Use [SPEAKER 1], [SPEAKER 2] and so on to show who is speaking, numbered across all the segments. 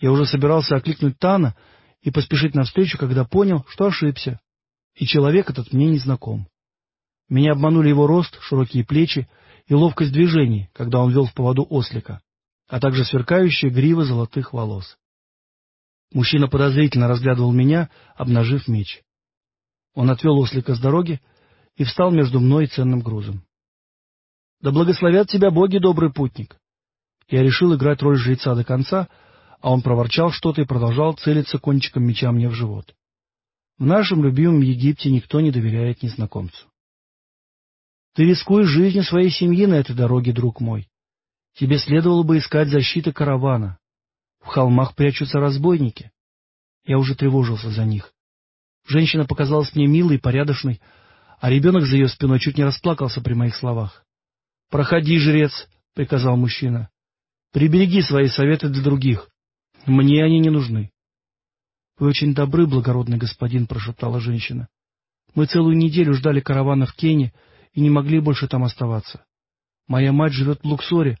[SPEAKER 1] Я уже собирался окликнуть Тана и поспешить навстречу, когда понял, что ошибся, и человек этот мне не знаком. Меня обманули его рост, широкие плечи и ловкость движений, когда он вел в поводу ослика, а также сверкающая грива золотых волос. Мужчина подозрительно разглядывал меня, обнажив меч. Он отвел ослика с дороги и встал между мной и ценным грузом. — Да благословят тебя боги, добрый путник! Я решил играть роль жреца до конца, а он проворчал что-то и продолжал целиться кончиком меча мне в живот. В нашем любимом Египте никто не доверяет незнакомцу. Ты рискуешь жизнью своей семьи на этой дороге, друг мой. Тебе следовало бы искать защиты каравана. В холмах прячутся разбойники. Я уже тревожился за них. Женщина показалась мне милой и порядочной, а ребенок за ее спиной чуть не расплакался при моих словах. — Проходи, жрец, — приказал мужчина. — Прибереги свои советы для других. Мне они не нужны. — Вы очень добры, благородный господин, — прошептала женщина. — Мы целую неделю ждали каравана в Кене и не могли больше там оставаться. Моя мать живет в Луксоре,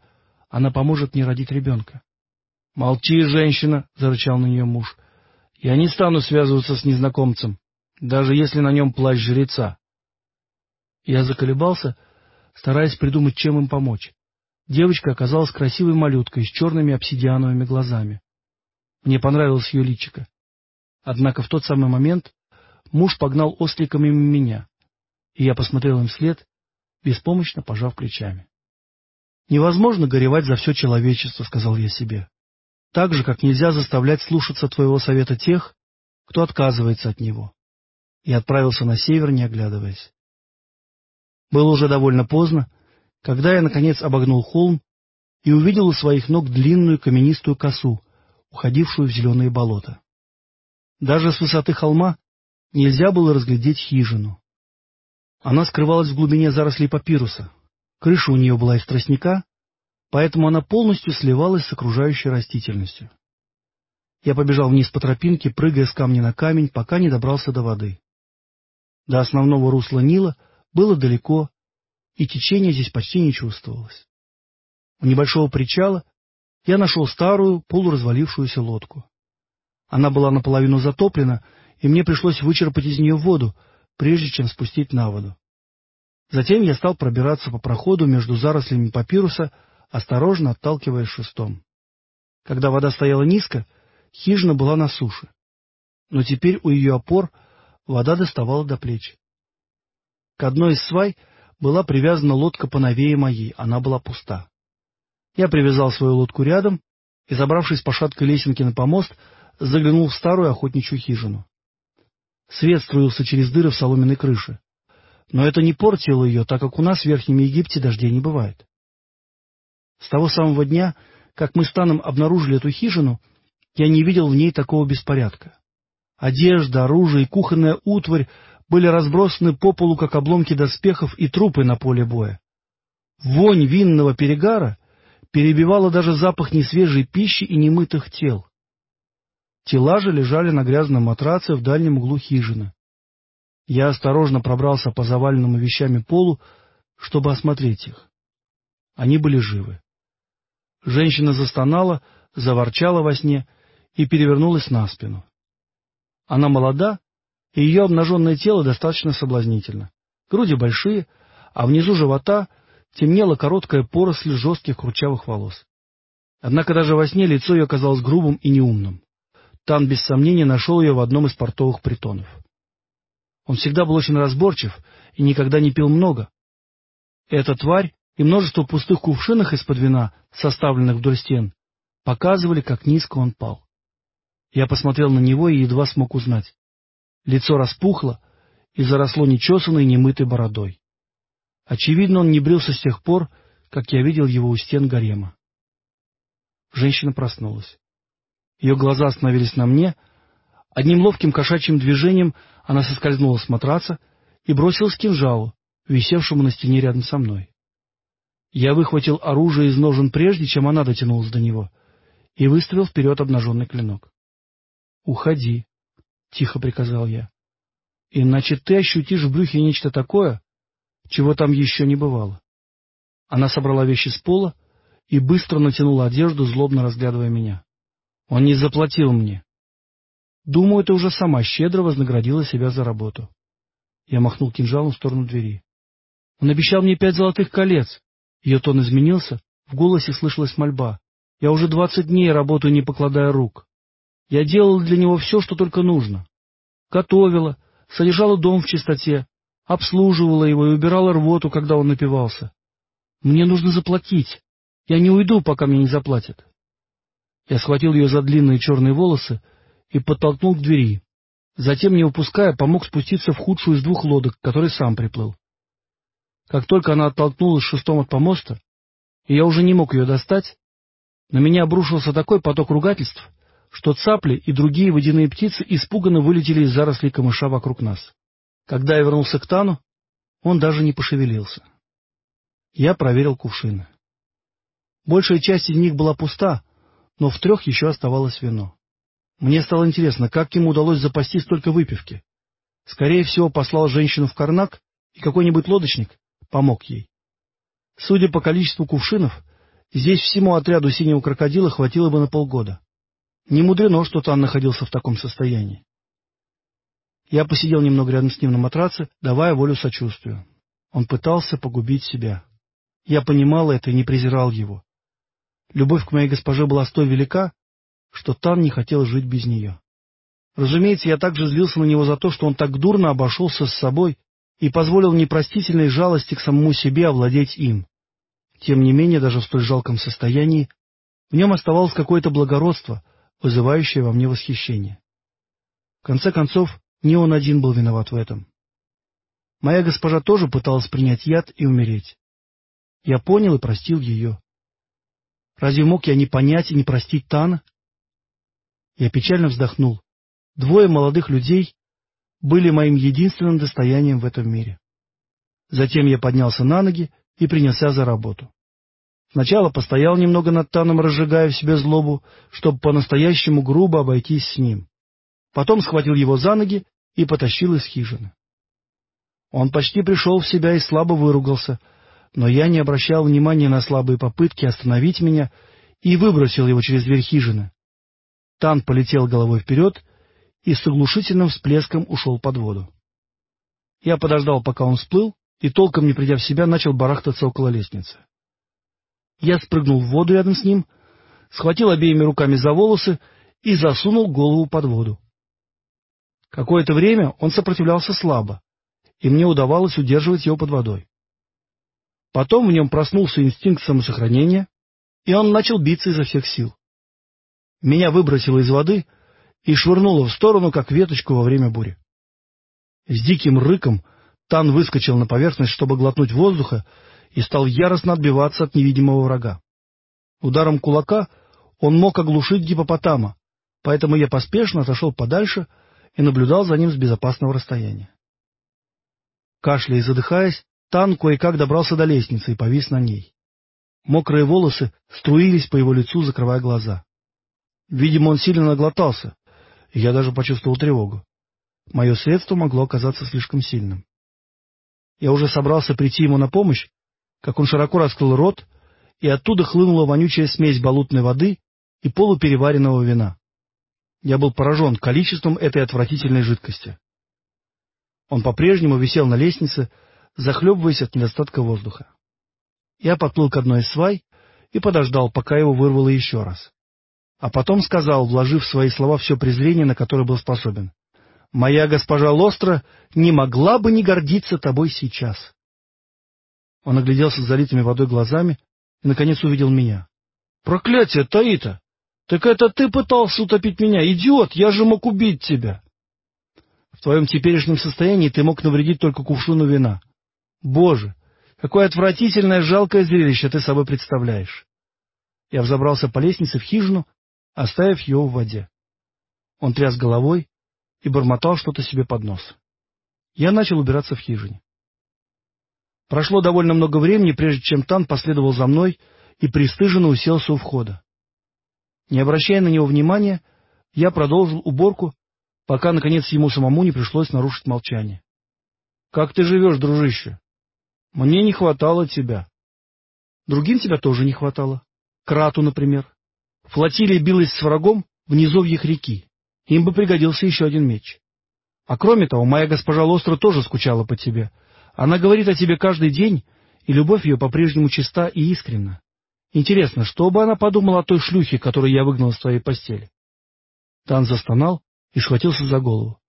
[SPEAKER 1] она поможет мне родить ребенка. — Молчи, женщина, — зарычал на нее муж. — Я не стану связываться с незнакомцем, даже если на нем плащ жреца. Я заколебался, стараясь придумать, чем им помочь. Девочка оказалась красивой малюткой с черными обсидиановыми глазами. Мне понравилось ее личико. Однако в тот самый момент муж погнал ослика мимо меня, и я посмотрел им вслед, беспомощно пожав плечами. «Невозможно горевать за все человечество», — сказал я себе. «Так же, как нельзя заставлять слушаться твоего совета тех, кто отказывается от него». И отправился на север, не оглядываясь. Было уже довольно поздно, когда я, наконец, обогнул холм и увидел у своих ног длинную каменистую косу, уходившую в зеленые болота. Даже с высоты холма нельзя было разглядеть хижину. Она скрывалась в глубине зарослей папируса. Крыша у нее была из тростника, поэтому она полностью сливалась с окружающей растительностью. Я побежал вниз по тропинке, прыгая с камня на камень, пока не добрался до воды. До основного русла Нила было далеко, и течение здесь почти не чувствовалось. У небольшого причала я нашел старую, полуразвалившуюся лодку. Она была наполовину затоплена, и мне пришлось вычерпать из нее воду, прежде чем спустить на воду. Затем я стал пробираться по проходу между зарослями папируса, осторожно отталкиваясь шестом. Когда вода стояла низко, хижина была на суше. Но теперь у ее опор вода доставала до плеч. К одной из свай была привязана лодка поновее моей, она была пуста. Я привязал свою лодку рядом и, забравшись по шаткой лесенке на помост, заглянул в старую охотничью хижину. Свет струился через дыры в соломенной крыше. Но это не портило ее, так как у нас в Верхнем Египте дождей не бывает. С того самого дня, как мы с Таном обнаружили эту хижину, я не видел в ней такого беспорядка. Одежда, оружие и кухонная утварь были разбросаны по полу, как обломки доспехов и трупы на поле боя. Вонь винного перегара перебивала даже запах несвежей пищи и немытых тел. Тела же лежали на грязном матраце в дальнем углу хижины. Я осторожно пробрался по заваленному вещами полу, чтобы осмотреть их. Они были живы. Женщина застонала, заворчала во сне и перевернулась на спину. Она молода, и ее обнаженное тело достаточно соблазнительно. Груди большие, а внизу живота темнела короткая поросль жестких кручавых волос. Однако даже во сне лицо ее казалось грубым и неумным. Тан, без сомнения, нашел ее в одном из портовых притонов. Он всегда был очень разборчив и никогда не пил много. Эта тварь и множество пустых кувшинах из-под вина, составленных вдоль стен, показывали, как низко он пал. Я посмотрел на него и едва смог узнать. Лицо распухло и заросло нечесанной немытой бородой. Очевидно, он не брился с тех пор, как я видел его у стен гарема. Женщина проснулась. Ее глаза остановились на мне. Одним ловким кошачьим движением она соскользнула с матраца и бросилась к кинжалу, висевшему на стене рядом со мной. Я выхватил оружие из ножен прежде, чем она дотянулась до него, и выставил вперед обнаженный клинок. — Уходи, — тихо приказал я. — Иначе ты ощутишь в брюхе нечто такое, чего там еще не бывало. Она собрала вещи с пола и быстро натянула одежду, злобно разглядывая меня. Он не заплатил мне. Думаю, ты уже сама щедро вознаградила себя за работу. Я махнул кинжалом в сторону двери. Он обещал мне пять золотых колец. Ее тон изменился, в голосе слышалась мольба. Я уже двадцать дней работаю, не покладая рук. Я делала для него все, что только нужно. Готовила, содержала дом в чистоте, обслуживала его и убирала рвоту, когда он напивался. Мне нужно заплатить. Я не уйду, пока мне не заплатят. Я схватил ее за длинные черные волосы и подтолкнул к двери. Затем, не упуская, помог спуститься в худшую из двух лодок, который сам приплыл. Как только она оттолкнулась шестом от помоста, и я уже не мог ее достать, на меня обрушился такой поток ругательств, что цапли и другие водяные птицы испуганно вылетели из зарослей камыша вокруг нас. Когда я вернулся к Тану, он даже не пошевелился. Я проверил кувшины. Большая часть из них была пуста, но в трех еще оставалось вино. Мне стало интересно, как ему удалось запасти столько выпивки. Скорее всего, послал женщину в Карнак, и какой-нибудь лодочник помог ей. Судя по количеству кувшинов, здесь всему отряду синего крокодила хватило бы на полгода. Не мудрено, что Тан находился в таком состоянии. Я посидел немного рядом с ним на матраце, давая волю сочувствию. Он пытался погубить себя. Я понимал это и не презирал его. Любовь к моей госпоже была столь велика, что Тан не хотел жить без нее. Разумеется, я также злился на него за то, что он так дурно обошелся с собой и позволил непростительной жалости к самому себе овладеть им. Тем не менее, даже в столь жалком состоянии, в нем оставалось какое-то благородство, вызывающее во мне восхищение. В конце концов, не он один был виноват в этом. Моя госпожа тоже пыталась принять яд и умереть. Я понял и простил ее. Разве мог я не понять и не простить Тана? Я печально вздохнул. Двое молодых людей были моим единственным достоянием в этом мире. Затем я поднялся на ноги и принялся за работу. Сначала постоял немного над Таном, разжигая в себе злобу, чтобы по-настоящему грубо обойтись с ним. Потом схватил его за ноги и потащил из хижины. Он почти пришел в себя и слабо выругался, но я не обращал внимания на слабые попытки остановить меня и выбросил его через дверь хижины. Тан полетел головой вперед и с оглушительным всплеском ушел под воду. Я подождал, пока он всплыл, и, толком не придя в себя, начал барахтаться около лестницы. Я спрыгнул в воду рядом с ним, схватил обеими руками за волосы и засунул голову под воду. Какое-то время он сопротивлялся слабо, и мне удавалось удерживать его под водой. Потом в нем проснулся инстинкт самосохранения, и он начал биться изо всех сил. Меня выбросило из воды — и швырнуло в сторону, как веточку во время бури. С диким рыком Тан выскочил на поверхность, чтобы глотнуть воздуха, и стал яростно отбиваться от невидимого врага. Ударом кулака он мог оглушить гипопотама, поэтому я поспешно отошел подальше и наблюдал за ним с безопасного расстояния. Кашляя и задыхаясь, Тан кое-как добрался до лестницы и повис на ней. Мокрые волосы струились по его лицу, закрывая глаза. Видимо, он сильно наглотался, и я даже почувствовал тревогу. Мое средство могло оказаться слишком сильным. Я уже собрался прийти ему на помощь, как он широко раскрыл рот, и оттуда хлынула вонючая смесь болотной воды и полупереваренного вина. Я был поражен количеством этой отвратительной жидкости. Он по-прежнему висел на лестнице, захлебываясь от недостатка воздуха. Я подплыл к одной из свай и подождал, пока его вырвало еще раз а потом сказал, вложив в свои слова все презрение, на которое был способен. «Моя госпожа Лостра не могла бы не гордиться тобой сейчас». Он огляделся с залитыми водой глазами и, наконец, увидел меня. «Проклятие, Таита! Так это ты пытался утопить меня, идиот! Я же мог убить тебя!» «В твоем теперешнем состоянии ты мог навредить только кувшину вина. Боже, какое отвратительное, жалкое зрелище ты собой представляешь!» Я взобрался по лестнице в хижину оставив ее в воде. Он тряс головой и бормотал что-то себе под нос. Я начал убираться в хижине. Прошло довольно много времени, прежде чем Тан последовал за мной и пристыженно уселся у входа. Не обращая на него внимания, я продолжил уборку, пока, наконец, ему самому не пришлось нарушить молчание. — Как ты живешь, дружище? — Мне не хватало тебя. — Другим тебя тоже не хватало. Крату, например. Флотилия билась с врагом в низовьях реки. Им бы пригодился еще один меч. А кроме того, моя госпожа Лостра тоже скучала по тебе. Она говорит о тебе каждый день, и любовь ее по-прежнему чиста и искренна. Интересно, что бы она подумала о той шлюхе, которую я выгнал из твоей постели? Тан застонал и схватился за голову.